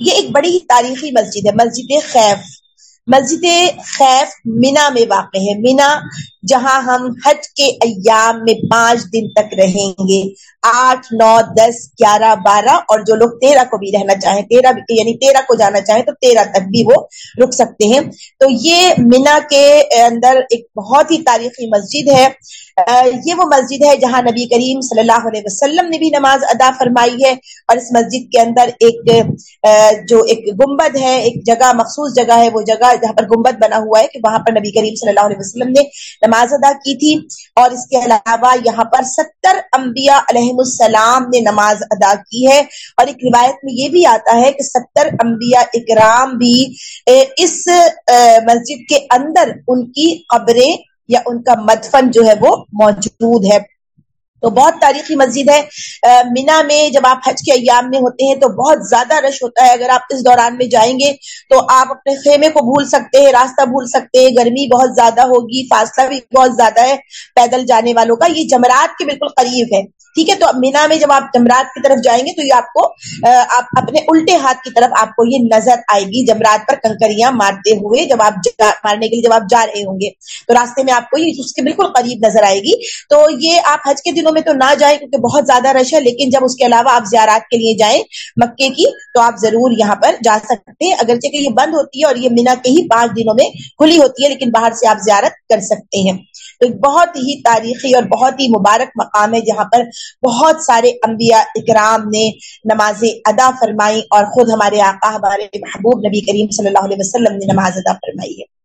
یہ ایک بڑی ہی تاریخی مسجد ہے مسجد خیف۔ مسجد خیف مینا میں واقع ہے۔ مینا، جہاں ہم حج کے ایام میں پانچ دن تک رہیں گے۔ آٹھ، نو، دس، گیارہ، بارہ، اور جو لوگ تیرہ کو بھی رہنا چاہیں، تیرہ یعنی تیرہ کو جانا چاہیں، تو تیرہ تک بھی وہ رک سکتے ہیں۔ تو یہ مینا کے اندر ایک بہت ہی تاریخی مسجد ہے۔ یہ وہ مسجد ہے جہاں نبی کریم صلی اللہ علیہ وسلم نے بھی نماز ادا فرمائی ہے۔ اور اس مسجد کے اندر ایک جو ایک گنبد ہے، ایک جگہ، مخصوص جگہ ہے، وہ جگہ جہاں پر گنبد بنا ہوا ہے کہ وہاں پر نبی کریم صلی اللہ علیہ وسلم نے نماز ادا کی تھی اور اس کے علاوہ یہاں پر ستر انبیاء علیہ السلام نے نماز ادا کی ہے اور ایک روایت میں یہ بھی آتا ہے کہ ستر انبیاء اکرام بھی اس مسجد کے اندر ان کی قبریں یا ان کا مدفن جو ہے وہ موجود ہے۔ تو بہت تاریخی مسجد ہے۔ مینا میں جب آپ حج کے ایام میں ہوتے ہیں تو بہت زیادہ رش ہوتا ہے۔ اگر آپ اس دوران میں جائیں گے تو آپ اپنے خیمے کو بھول سکتے ہیں، راستہ بھول سکتے ہیں۔ گرمی بہت زیادہ ہوگی، فاصلہ بھی بہت زیادہ ہے پیدل جانے والوں کا۔ یہ جمرات کے بالکل قریب ہے، ٹھیک ہے؟ تو مینا میں جب آپ جمرات کی طرف جائیں گے تو یہ آپ کو آپ اپنے الٹے ہاتھ کی طرف آپ کو یہ نظر آئے گی۔ جمرات پر کنکریاں مارتے ہوئے جب آپ مارنے کے لیے جب آپ جا رہے ہوں گے تو راستے میں آپ کو یہ اس کے بالکل قریب نظر آئے گی۔ تو یہ آپ حج کے دنوں میں تو نہ جائیں کیونکہ بہت زیادہ رش ہے، لیکن جب اس کے علاوہ آپ زیارات کے لیے جائیں مکے کی، تو آپ ضرور یہاں پر جا سکتے ہیں۔ اگرچہ کہ یہ بند ہوتی ہے اور یہ مینا کے ہی پانچ دنوں میں کھلی ہوتی ہے، لیکن باہر سے آپ زیارت کر سکتے ہیں۔ تو بہت ہی تاریخی اور بہت ہی مبارک مقام ہے، جہاں پر بہت سارے انبیاء اکرام نے نماز ادا فرمائی اور خود ہمارے آقا، ہمارے محبوب نبی کریم صلی اللہ علیہ وسلم نے نماز ادا فرمائی ہے۔